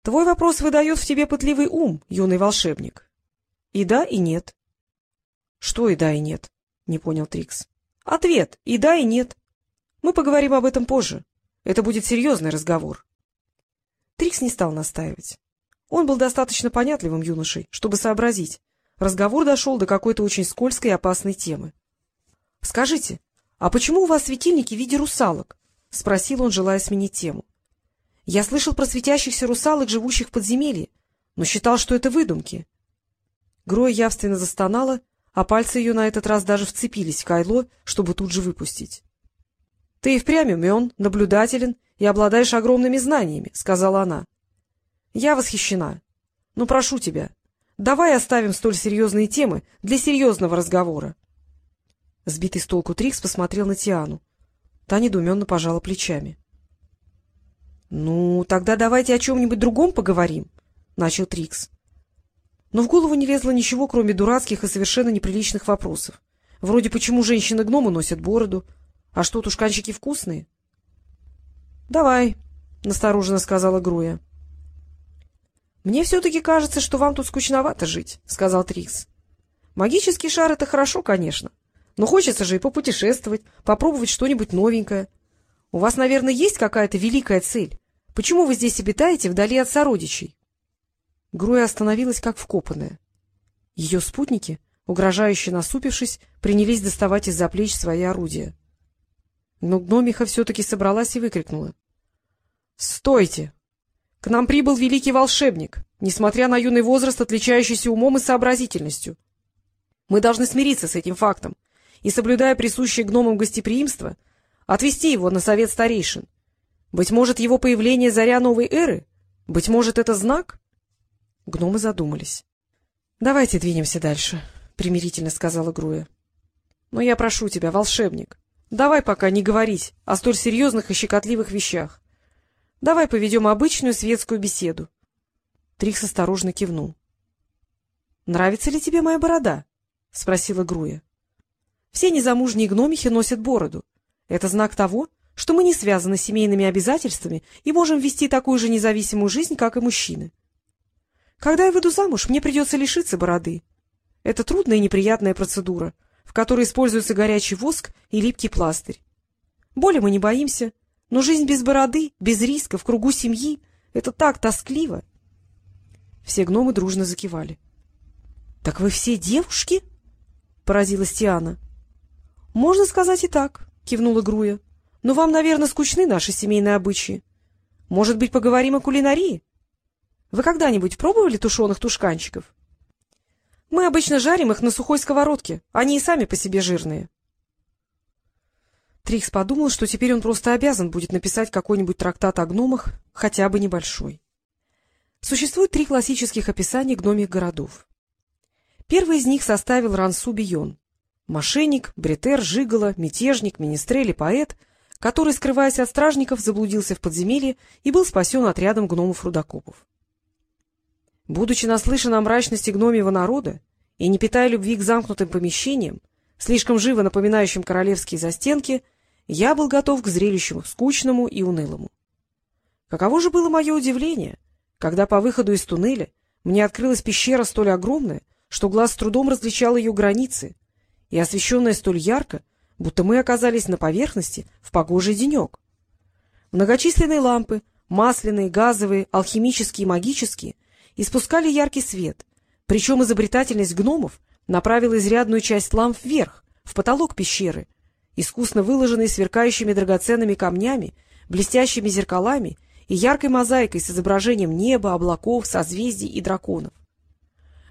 — Твой вопрос выдает в тебе пытливый ум, юный волшебник. — И да, и нет. — Что и да, и нет? — не понял Трикс. — Ответ — и да, и нет. Мы поговорим об этом позже. Это будет серьезный разговор. Трикс не стал настаивать. Он был достаточно понятливым юношей, чтобы сообразить. Разговор дошел до какой-то очень скользкой и опасной темы. — Скажите, а почему у вас светильники в виде русалок? — спросил он, желая сменить тему. — Я слышал про светящихся русалок, живущих в подземелье, но считал, что это выдумки. Гроя явственно застонала, а пальцы ее на этот раз даже вцепились в кайло, чтобы тут же выпустить. — Ты и впрямь умен, наблюдателен и обладаешь огромными знаниями, — сказала она. — Я восхищена. Но прошу тебя, давай оставим столь серьезные темы для серьезного разговора. Сбитый с толку Трикс посмотрел на Тиану. Та недоуменно пожала плечами. — Ну, тогда давайте о чем-нибудь другом поговорим, — начал Трикс. Но в голову не лезло ничего, кроме дурацких и совершенно неприличных вопросов. Вроде почему женщины-гномы носят бороду, а что, тушканчики вкусные? — Давай, — настороженно сказала Груя. — Мне все-таки кажется, что вам тут скучновато жить, — сказал Трикс. — Магический шар — это хорошо, конечно, но хочется же и попутешествовать, попробовать что-нибудь новенькое. У вас, наверное, есть какая-то великая цель? Почему вы здесь обитаете вдали от сородичей? Груя остановилась как вкопанная. Ее спутники, угрожающе насупившись, принялись доставать из-за плеч свои орудия. Но гномиха все-таки собралась и выкрикнула. — Стойте! К нам прибыл великий волшебник, несмотря на юный возраст, отличающийся умом и сообразительностью. Мы должны смириться с этим фактом и, соблюдая присущее гномам гостеприимство, отвести его на совет старейшин. Быть может, его появление — заря новой эры? Быть может, это знак? Гномы задумались. — Давайте двинемся дальше, — примирительно сказала Груя. — Но я прошу тебя, волшебник, давай пока не говорить о столь серьезных и щекотливых вещах. Давай поведем обычную светскую беседу. Трикс осторожно кивнул. — Нравится ли тебе моя борода? — спросила Груя. Все незамужние гномихи носят бороду. Это знак того, что мы не связаны семейными обязательствами и можем вести такую же независимую жизнь, как и мужчины. Когда я выйду замуж, мне придется лишиться бороды. Это трудная и неприятная процедура, в которой используется горячий воск и липкий пластырь. Боли мы не боимся, но жизнь без бороды, без риска, в кругу семьи — это так тоскливо. Все гномы дружно закивали. — Так вы все девушки? — поразилась Тиана. —— Можно сказать и так, — кивнула Груя. — Но вам, наверное, скучны наши семейные обычаи. Может быть, поговорим о кулинарии? Вы когда-нибудь пробовали тушеных тушканчиков? Мы обычно жарим их на сухой сковородке, они и сами по себе жирные. Трикс подумал, что теперь он просто обязан будет написать какой-нибудь трактат о гномах, хотя бы небольшой. Существует три классических описания гномих городов. Первый из них составил Рансу Бион. Мошенник, бретер, жигало, мятежник, министрель и поэт, который, скрываясь от стражников, заблудился в подземелье и был спасен отрядом гномов-рудокопов. Будучи наслышан о мрачности гномьего народа и не питая любви к замкнутым помещениям, слишком живо напоминающим королевские застенки, я был готов к зрелищу скучному и унылому. Каково же было мое удивление, когда по выходу из туннеля мне открылась пещера столь огромная, что глаз с трудом различал ее границы, и освещенная столь ярко, будто мы оказались на поверхности в погожий денек. Многочисленные лампы, масляные, газовые, алхимические и магические, испускали яркий свет, причем изобретательность гномов направила изрядную часть ламп вверх, в потолок пещеры, искусно выложенный сверкающими драгоценными камнями, блестящими зеркалами и яркой мозаикой с изображением неба, облаков, созвездий и драконов.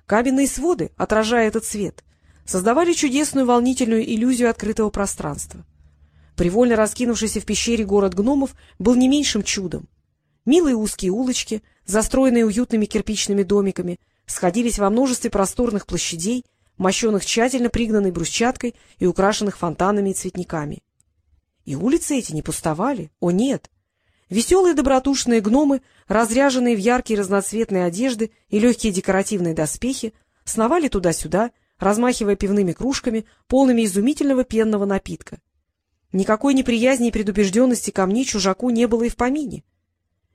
Каменные своды, отражая этот свет, создавали чудесную волнительную иллюзию открытого пространства. Привольно раскинувшийся в пещере город гномов был не меньшим чудом. Милые узкие улочки, застроенные уютными кирпичными домиками, сходились во множестве просторных площадей, мощенных тщательно пригнанной брусчаткой и украшенных фонтанами и цветниками. И улицы эти не пустовали, о нет! Веселые добротушные гномы, разряженные в яркие разноцветные одежды и легкие декоративные доспехи, сновали туда-сюда, размахивая пивными кружками, полными изумительного пенного напитка. Никакой неприязни и предубежденности ко мне чужаку не было и в помине.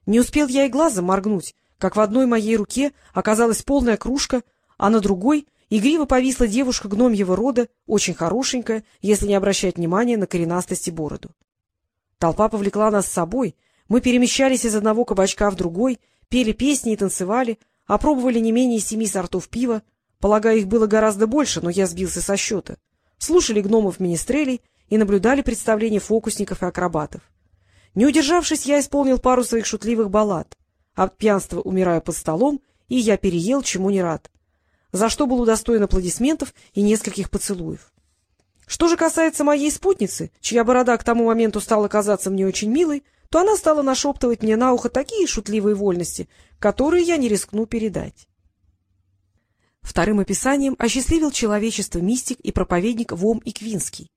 Не успел я и глазом моргнуть, как в одной моей руке оказалась полная кружка, а на другой игриво повисла девушка гномьего рода, очень хорошенькая, если не обращать внимания на коренастости бороду. Толпа повлекла нас с собой, мы перемещались из одного кабачка в другой, пели песни и танцевали, опробовали не менее семи сортов пива, полагаю, их было гораздо больше, но я сбился со счета, слушали гномов-министрелей и наблюдали представления фокусников и акробатов. Не удержавшись, я исполнил пару своих шутливых баллад. От пьянства умираю под столом, и я переел, чему не рад. За что был удостоен аплодисментов и нескольких поцелуев. Что же касается моей спутницы, чья борода к тому моменту стала казаться мне очень милой, то она стала нашептывать мне на ухо такие шутливые вольности, которые я не рискну передать. Вторым описанием осчастливил человечество мистик и проповедник Вом Иквинский,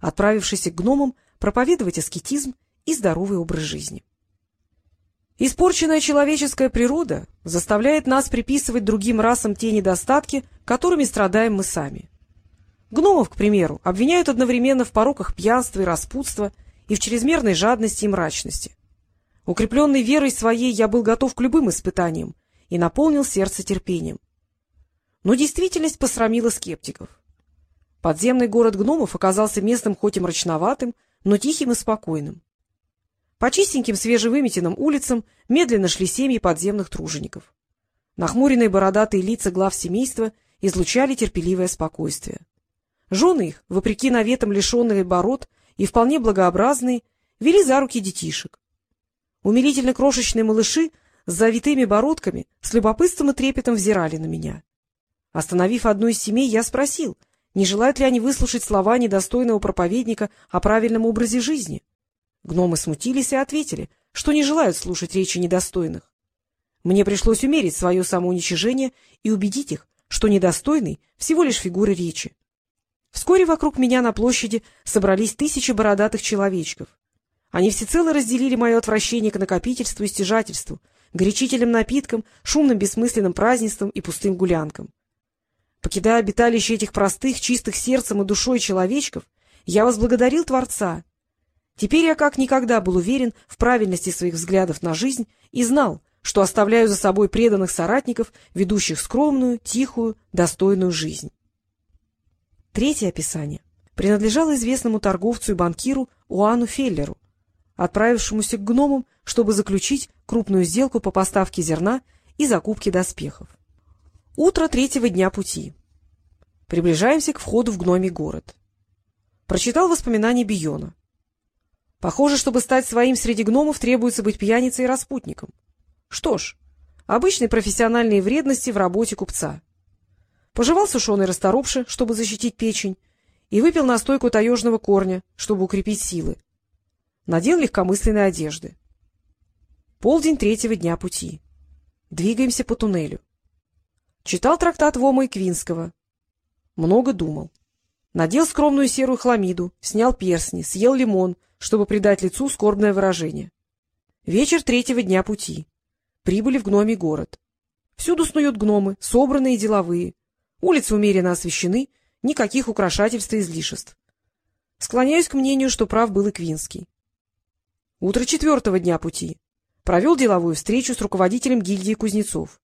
отправившийся к гномам проповедовать аскетизм и здоровый образ жизни. Испорченная человеческая природа заставляет нас приписывать другим расам те недостатки, которыми страдаем мы сами. Гномов, к примеру, обвиняют одновременно в пороках пьянства и распутства и в чрезмерной жадности и мрачности. Укрепленный верой своей я был готов к любым испытаниям и наполнил сердце терпением. Но действительность посрамила скептиков. Подземный город гномов оказался местом хоть и мрачноватым, но тихим и спокойным. По чистеньким свежевыметенным улицам медленно шли семьи подземных тружеников. Нахмуренные бородатые лица глав семейства излучали терпеливое спокойствие. Жены их, вопреки наветам лишенные бород и вполне благообразные, вели за руки детишек. Умилительно крошечные малыши с завитыми бородками с любопытством и трепетом взирали на меня. Остановив одну из семей, я спросил, не желают ли они выслушать слова недостойного проповедника о правильном образе жизни. Гномы смутились и ответили, что не желают слушать речи недостойных. Мне пришлось умерить свое самоуничижение и убедить их, что недостойный — всего лишь фигура речи. Вскоре вокруг меня на площади собрались тысячи бородатых человечков. Они всецело разделили мое отвращение к накопительству и стяжательству, горячительным напиткам, шумным бессмысленным празднествам и пустым гулянкам. Покидая обиталище этих простых, чистых сердцем и душой человечков, я возблагодарил Творца Теперь я как никогда был уверен в правильности своих взглядов на жизнь и знал, что оставляю за собой преданных соратников, ведущих скромную, тихую, достойную жизнь. Третье описание принадлежало известному торговцу и банкиру Уану Феллеру, отправившемуся к гномам, чтобы заключить крупную сделку по поставке зерна и закупке доспехов. Утро третьего дня пути. Приближаемся к входу в гномий город. Прочитал воспоминания Биона. Похоже, чтобы стать своим среди гномов, требуется быть пьяницей и распутником. Что ж, обычные профессиональные вредности в работе купца. Пожевал сушеный расторопши, чтобы защитить печень, и выпил настойку таежного корня, чтобы укрепить силы. Надел легкомысленные одежды. Полдень третьего дня пути. Двигаемся по туннелю. Читал трактат Вома и Квинского. Много думал. Надел скромную серую хламиду, снял перстни, съел лимон — чтобы придать лицу скорбное выражение. Вечер третьего дня пути. Прибыли в гномий город. Всюду снуют гномы, собранные и деловые. Улицы умеренно освещены, никаких украшательств и излишеств. Склоняюсь к мнению, что прав был и Квинский. Утро четвертого дня пути. Провел деловую встречу с руководителем гильдии кузнецов.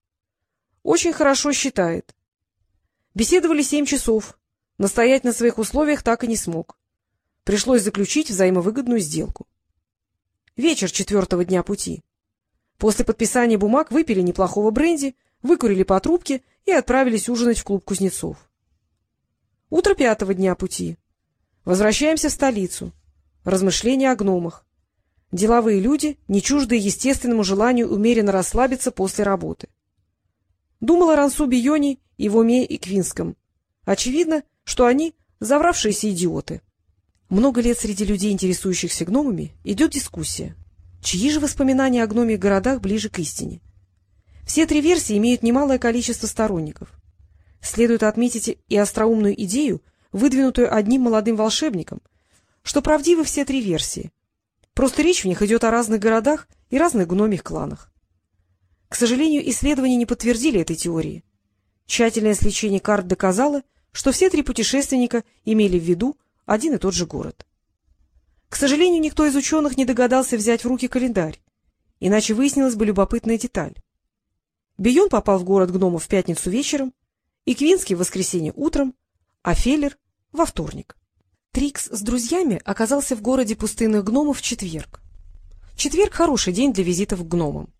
Очень хорошо считает. Беседовали семь часов. Настоять на своих условиях так и не смог. Пришлось заключить взаимовыгодную сделку. Вечер четвертого дня пути. После подписания бумаг выпили неплохого бренди, выкурили по трубке и отправились ужинать в клуб кузнецов. Утро пятого дня пути. Возвращаемся в столицу. Размышления о гномах. Деловые люди, не чуждые естественному желанию умеренно расслабиться после работы. Думал о Рансу Биони и и Квинском. Очевидно, что они завравшиеся идиоты. Много лет среди людей, интересующихся гномами, идет дискуссия. Чьи же воспоминания о гномих городах ближе к истине? Все три версии имеют немалое количество сторонников. Следует отметить и остроумную идею, выдвинутую одним молодым волшебником, что правдивы все три версии. Просто речь в них идет о разных городах и разных гномих кланах. К сожалению, исследования не подтвердили этой теории. Тщательное сличение карт доказало, что все три путешественника имели в виду один и тот же город. К сожалению, никто из ученых не догадался взять в руки календарь, иначе выяснилась бы любопытная деталь. Бион попал в город гномов в пятницу вечером, и Квинский в воскресенье утром, а Феллер — во вторник. Трикс с друзьями оказался в городе пустынных гномов в четверг. Четверг — хороший день для визитов к гномам.